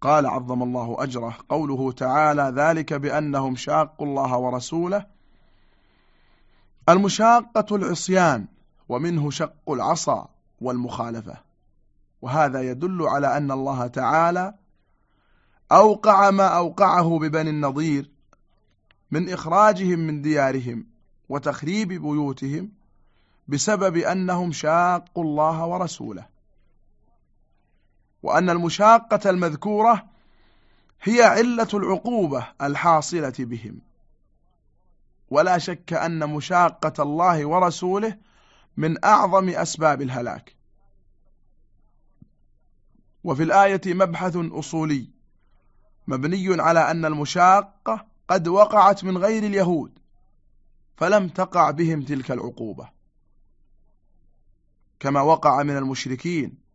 قال عظم الله أجره. قوله تعالى ذلك بأنهم شاقوا الله ورسوله. المشاقة العصيان ومنه شق العصا والمخالفة. وهذا يدل على أن الله تعالى أوقع ما أوقعه ببني النضير من إخراجهم من ديارهم وتخريب بيوتهم بسبب أنهم شاقوا الله ورسوله. وأن المشاقة المذكورة هي علة العقوبة الحاصلة بهم. ولا شك أن مشاقة الله ورسوله من أعظم أسباب الهلاك. وفي الآية مبحث أصولي مبني على أن المشاقة قد وقعت من غير اليهود فلم تقع بهم تلك العقوبة. كما وقع من المشركين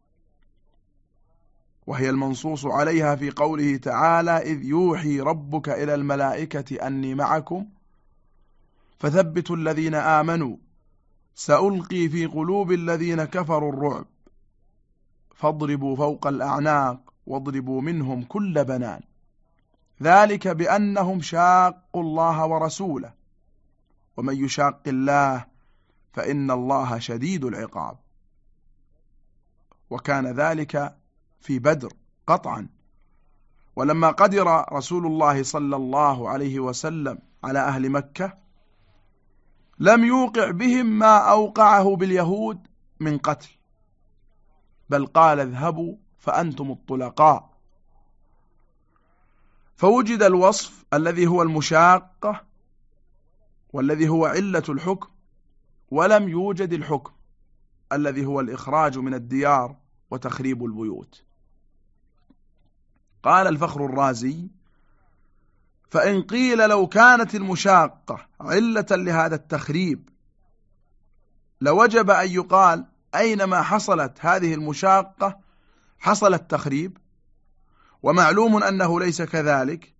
وهي المنصوص عليها في قوله تعالى إذ يوحي ربك إلى الملائكة أني معكم. فثبتوا الذين آمنوا. سألقي في قلوب الذين كفروا الرعب. فاضربوا فوق الأعناق واضربوا منهم كل بنان. ذلك بأنهم شاقوا الله ورسوله. ومن يشاق الله فإن الله شديد العقاب. وكان ذلك في بدر قطعا. ولما قدر رسول الله صلى الله عليه وسلم على أهل مكة لم يوقع بهم ما أوقعه باليهود من قتل بل قال اذهبوا فأنتم الطلقاء فوجد الوصف الذي هو المشاقة والذي هو علة الحكم ولم يوجد الحكم الذي هو الإخراج من الديار وتخريب البيوت. قال الفخر الرازي فإن قيل لو كانت المشاقة علة لهذا التخريب لوجب أن يقال أينما حصلت هذه المشاقة حصل التخريب ومعلوم أنه ليس كذلك.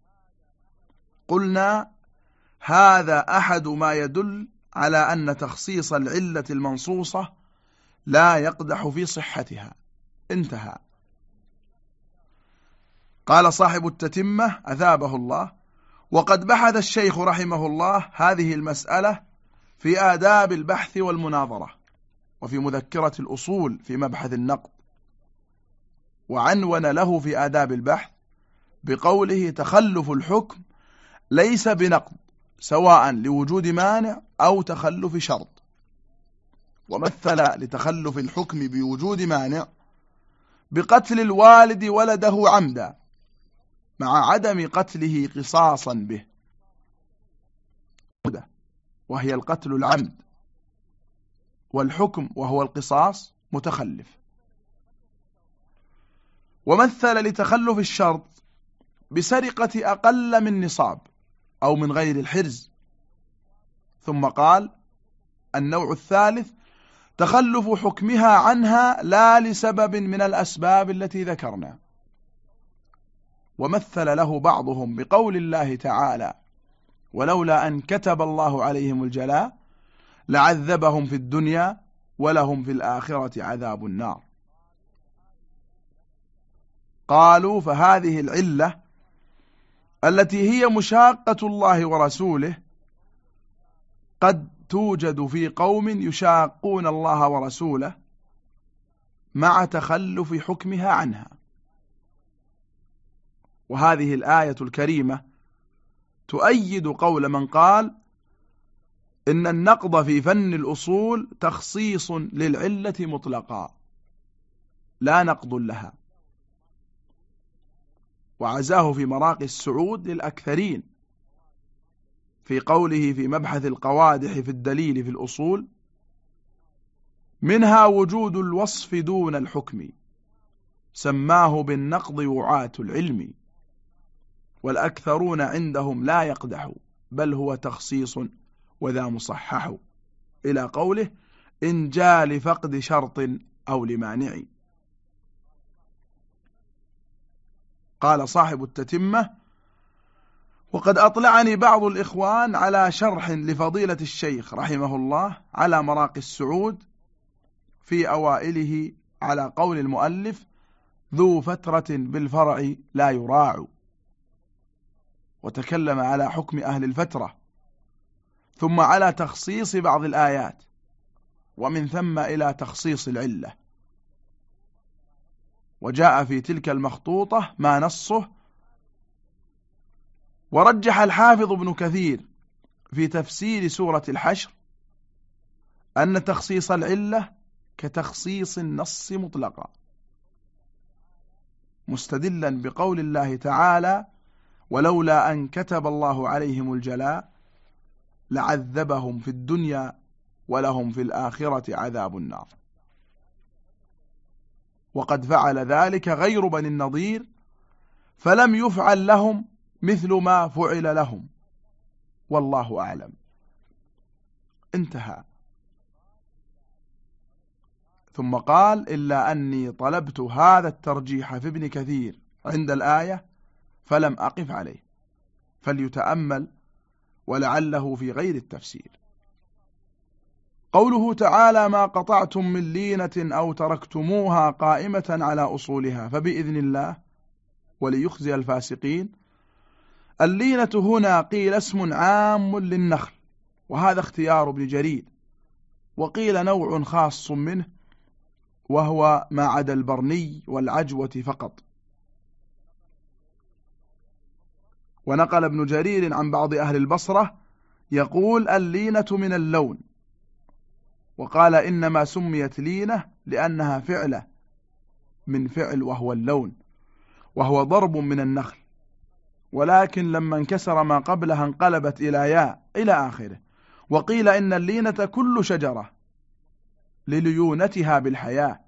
قلنا هذا أحد ما يدل على أن تخصيص العلة المنصوصة لا يقدح في صحتها. انتهى. قال صاحب التتمة أثابه الله. وقد بحث الشيخ رحمه الله هذه المسألة في آداب البحث والمناظرة وفي مذكرة الأصول في مبحث النقد. وعنون له في آداب البحث بقوله تخلف الحكم ليس بنقد سواء لوجود مانع أو تخلف شرط. ومثل لتخلف الحكم بوجود مانع بقتل الوالد ولده عمدا. مع عدم قتله قصاصا به. وهي القتل العمد. والحكم وهو القصاص متخلف. ومثل لتخلف الشرط بسرقة أقل من نصاب أو من غير الحرز. ثم قال النوع الثالث تخلف حكمها عنها لا لسبب من الأسباب التي ذكرنا. ومثل له بعضهم بقول الله تعالى ولولا أن كتب الله عليهم الجلاء لعذبهم في الدنيا ولهم في الآخرة عذاب النار. قالوا فهذه العلة التي هي مشاقة الله ورسوله قد توجد في قوم يشاقون الله ورسوله مع تخلف حكمها عنها. وهذه الآية الكريمة تؤيد قول من قال إن النقض في فن الأصول تخصيص للعلة مطلقا لا نقض لها. وعزاه في مراقي السعود للأكثرين في قوله في مبحث القوادح في الدليل في الأصول منها وجود الوصف دون الحكم سماه بالنقض وعاة العلم. والأكثرون عندهم لا يقدح بل هو تخصيص وذا مصحح. إلى قوله إن جاء لفقد شرط أو لمانع. قال صاحب التتمة وقد أطلعني بعض الإخوان على شرح لفضيلة الشيخ رحمه الله على مراقي السعود في أوائله على قول المؤلف ذو فترة بالفرع لا يراع. وتكلم على حكم أهل الفترة ثم على تخصيص بعض الآيات ومن ثم إلى تخصيص العلة. وجاء في تلك المخطوطة ما نصه ورجح الحافظ ابن كثير في تفسير سورة الحشر أن تخصيص العلة كتخصيص النص مطلقا مستدلا بقول الله تعالى ولولا أن كتب الله عليهم الجلاء لعذبهم في الدنيا ولهم في الآخرة عذاب النار. وقد فعل ذلك غير بني النضير فلم يفعل لهم مثل ما فعل لهم. والله أعلم. انتهى. ثم قال إلا أني طلبت هذا الترجيح في ابن كثير. عند الآية فلم أقف عليه. فليتأمل ولعله في غير التفسير. قوله تعالى ما قطعتم من لينة أو تركتموها قائمة على أصولها فبإذن الله وليخزي الفاسقين. اللينة هنا قيل اسم عام للنخل وهذا اختيار ابن جريد وقيل نوع خاص منه وهو ما عدا البرني والعجوة فقط. ونقل ابن جرير عن بعض أهل البصرة يقول اللينة من اللون وقال إنما سميت لينة لأنها فعلة من فعل وهو اللون وهو ضرب من النخل ولكن لما انكسر ما قبلها انقلبت إلى ياء إلى آخره وقيل إن اللينة كل شجرة لليونتها بالحياة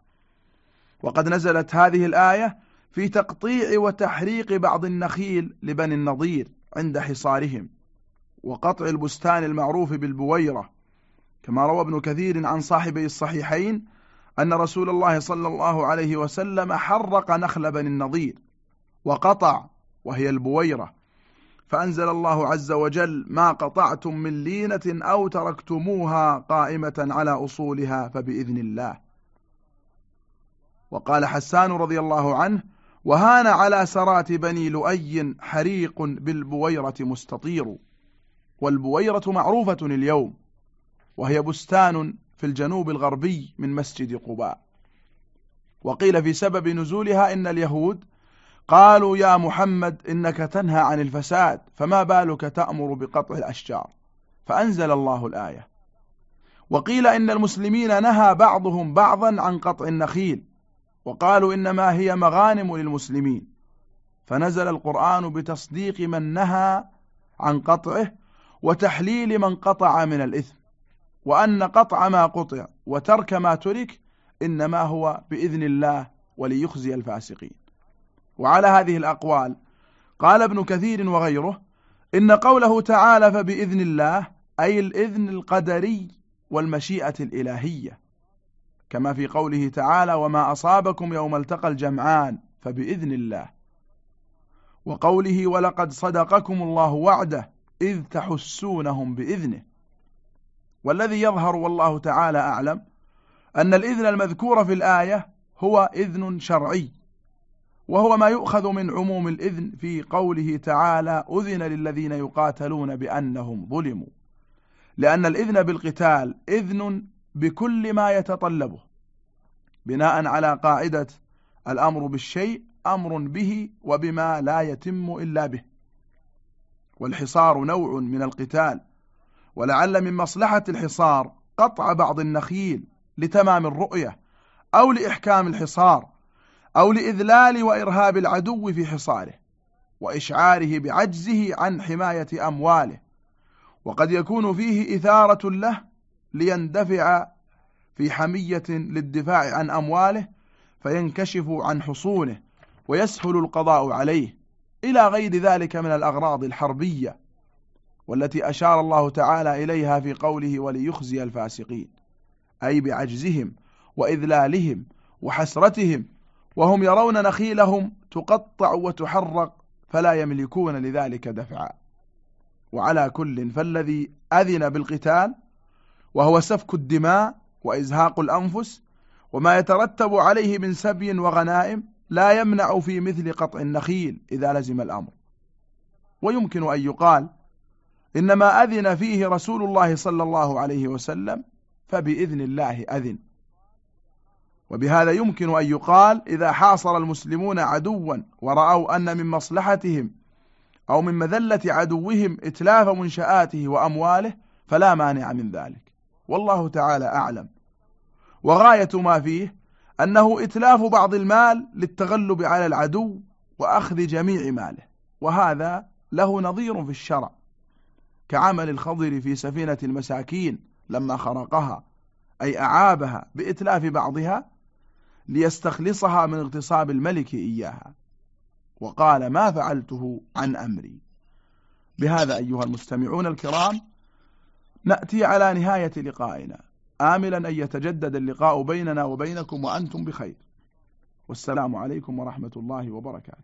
وقد نزلت هذه الآية في تقطيع وتحريق بعض النخيل لبني النضير عند حصارهم وقطع البستان المعروف بالبويرة كما روى ابن كثير عن صاحبي الصحيحين أن رسول الله صلى الله عليه وسلم حرق نخل بني النضير وقطع وهي البويرة. فأنزل الله عز وجل ما قطعتم من لينة أو تركتموها قائمة على أصولها فبإذن الله. وقال حسان رضي الله عنه وهان على سرات بني لؤي حريق بالبويرة مستطير. والبويرة معروفة اليوم وهي بستان في الجنوب الغربي من مسجد قباء. وقيل في سبب نزولها إن اليهود قالوا يا محمد إنك تنهى عن الفساد فما بالك تأمر بقطع الأشجار؟ فأنزل الله الآية. وقيل إن المسلمين نهى بعضهم بعضا عن قطع النخيل وقالوا إنما هي مغانم للمسلمين. فنزل القرآن بتصديق من نهى عن قطعه وتحليل من قطع من الإثم وأن قطع ما قطع وترك ما ترك إنما هو بإذن الله وليخزي الفاسقين. وعلى هذه الأقوال قال ابن كثير وغيره إن قوله تعالى فبإذن الله أي الإذن القدري والمشيئة الإلهية. كما في قوله تعالى وما أصابكم يوم التقى الجمعان فبإذن الله. وقوله ولقد صدقكم الله وعده إذ تحسونهم بإذنه. والذي يظهر والله تعالى أعلم أن الإذن المذكور في الآية هو إذن شرعي وهو ما يؤخذ من عموم الإذن في قوله تعالى أذن للذين يقاتلون بأنهم ظلموا. لأن الإذن بالقتال إذن بكل ما يتطلبه بناء على قاعدة الأمر بالشيء أمر به وبما لا يتم إلا به. والحصار نوع من القتال ولعل من مصلحة الحصار قطع بعض النخيل لتمام الرؤية أو لإحكام الحصار أو لإذلال وإرهاب العدو في حصاره وإشعاره بعجزه عن حماية أمواله. وقد يكون فيه إثارة له ليندفع في حمية للدفاع عن أمواله فينكشف عن حصونه ويسهل القضاء عليه. إلى غير ذلك من الأغراض الحربية والتي أشار الله تعالى إليها في قوله وليخزي الفاسقين أي بعجزهم وإذلالهم وحسرتهم وهم يرون نخيلهم تقطع وتحرق فلا يملكون لذلك دفعا. وعلى كل فالذي أذن بالقتال وهو سفك الدماء وإزهاق الأنفس وما يترتب عليه من سبي وغنائم لا يمنع في مثل قطع النخيل إذا لزم الأمر. ويمكن أن يقال إنما أذن فيه رسول الله صلى الله عليه وسلم فبإذن الله أذن. وبهذا يمكن أن يقال إذا حاصر المسلمون عدوا ورأوا أن من مصلحتهم أو من مذلة عدوهم إتلاف منشآته وأمواله فلا مانع من ذلك. والله تعالى أعلم. وغاية ما فيه أنه إتلاف بعض المال للتغلب على العدو وأخذ جميع ماله وهذا له نظير في الشرع كعمل الخضر في سفينة المساكين لما خرقها أي أعابها بإتلاف بعضها ليستخلصها من اغتصاب الملك إياها. وقال ما فعلته عن أمري. بهذا أيها المستمعون الكرام نأتي على نهاية لقائنا. آملا أن يتجدد اللقاء بيننا وبينكم وأنتم بخير. والسلام عليكم ورحمة الله وبركاته.